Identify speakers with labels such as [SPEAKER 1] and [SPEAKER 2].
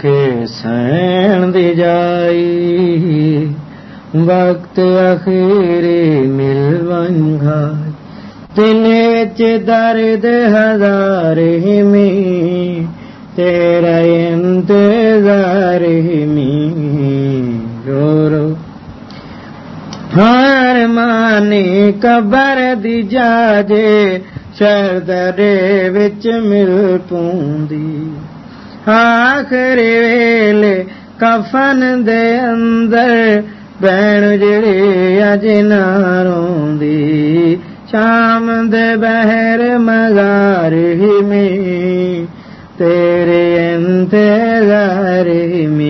[SPEAKER 1] کے سین دی جائی وقت اخیری مل ونگھائی دل وچ درد ہزار ہی تیرا انتظار ہی رو رو ہار مانی قبر دی جاجے شردرے وچ مل پوندی آخری ویل کفن دے اندر بین جڑی اج ناروں روندی شام دے بہر مزار ہی میں تیرے انتظار ہی میں